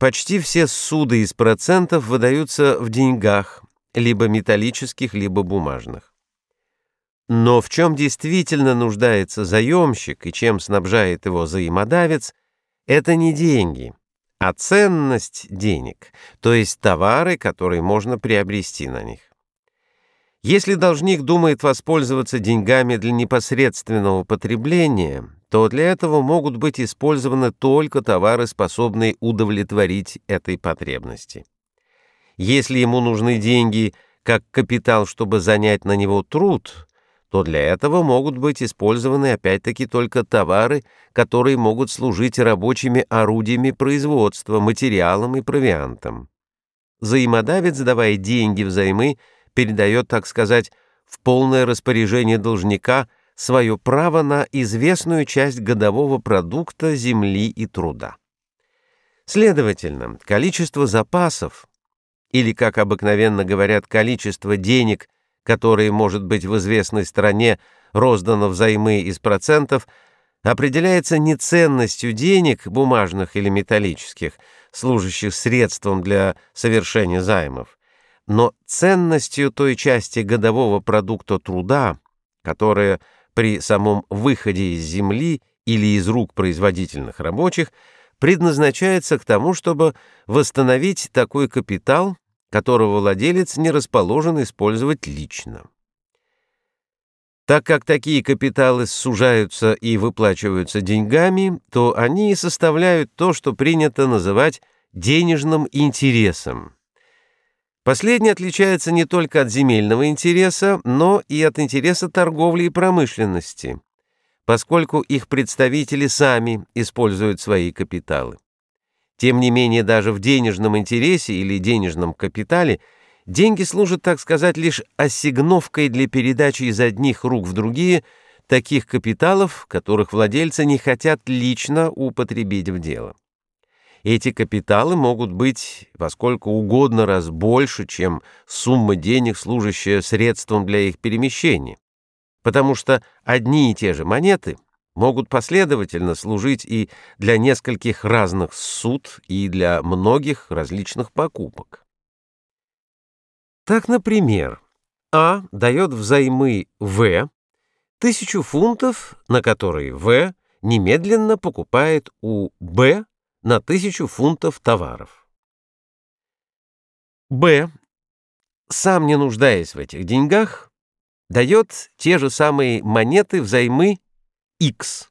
Почти все суды из процентов выдаются в деньгах, либо металлических, либо бумажных. Но в чем действительно нуждается заемщик и чем снабжает его взаимодавец, это не деньги, а ценность денег, то есть товары, которые можно приобрести на них. Если должник думает воспользоваться деньгами для непосредственного потребления, то для этого могут быть использованы только товары, способные удовлетворить этой потребности. Если ему нужны деньги как капитал, чтобы занять на него труд, то для этого могут быть использованы опять-таки только товары, которые могут служить рабочими орудиями производства, материалом и провиантом. Взаимодавец, давая деньги взаймы, передает, так сказать, в полное распоряжение должника свое право на известную часть годового продукта земли и труда. Следовательно, количество запасов, или, как обыкновенно говорят, количество денег, которые, может быть, в известной стране роздано взаймы из процентов, определяется не ценностью денег, бумажных или металлических, служащих средством для совершения займов, но ценностью той части годового продукта труда, которая при самом выходе из земли или из рук производительных рабочих предназначается к тому, чтобы восстановить такой капитал, которого владелец не расположен использовать лично. Так как такие капиталы сужаются и выплачиваются деньгами, то они составляют то, что принято называть денежным интересом. Последний отличается не только от земельного интереса, но и от интереса торговли и промышленности, поскольку их представители сами используют свои капиталы. Тем не менее, даже в денежном интересе или денежном капитале деньги служат, так сказать, лишь осигновкой для передачи из одних рук в другие таких капиталов, которых владельцы не хотят лично употребить в дело. Эти капиталы могут быть во сколько угодно раз больше, чем сумма денег, служащая средством для их перемещения, потому что одни и те же монеты могут последовательно служить и для нескольких разных суд, и для многих различных покупок. Так, например, А дает взаймы В тысячу фунтов, на которые В немедленно покупает у Б на тысячу фунтов товаров. Б, сам не нуждаясь в этих деньгах, дает те же самые монеты взаймы X,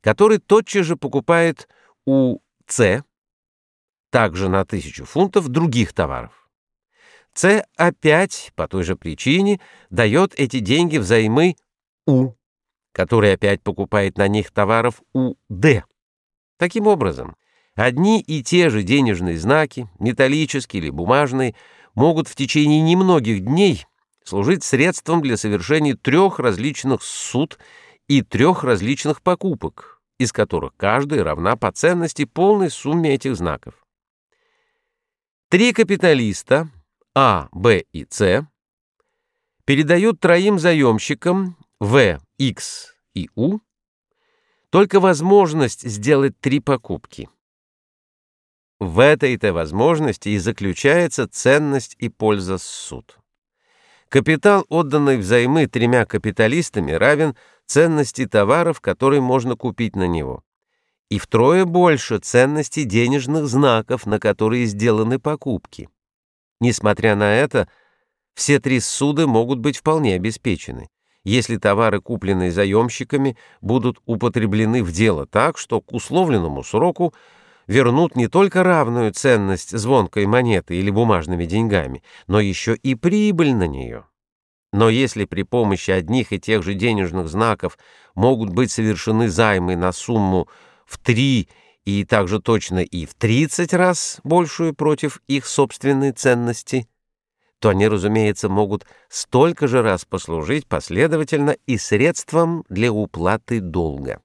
который тотчас же покупает у С, также на тысячу фунтов, других товаров. С опять, по той же причине, дает эти деньги взаймы У, который опять покупает на них товаров у Д. Таким образом, одни и те же денежные знаки, металлические или бумажные, могут в течение немногих дней служить средством для совершения трех различных суд и трех различных покупок, из которых каждая равна по ценности полной сумме этих знаков. Три капиталиста А, Б и С передают троим заемщикам В, X и У только возможность сделать три покупки. В этой-то возможности и заключается ценность и польза суд. Капитал, отданный взаймы тремя капиталистами, равен ценности товаров, которые можно купить на него. И втрое больше ценности денежных знаков, на которые сделаны покупки. Несмотря на это, все три суды могут быть вполне обеспечены если товары, купленные заемщиками, будут употреблены в дело так, что к условленному сроку вернут не только равную ценность звонкой монеты или бумажными деньгами, но еще и прибыль на нее. Но если при помощи одних и тех же денежных знаков могут быть совершены займы на сумму в 3 и также точно и в 30 раз большую против их собственной ценности – то они, разумеется, могут столько же раз послужить последовательно и средством для уплаты долга.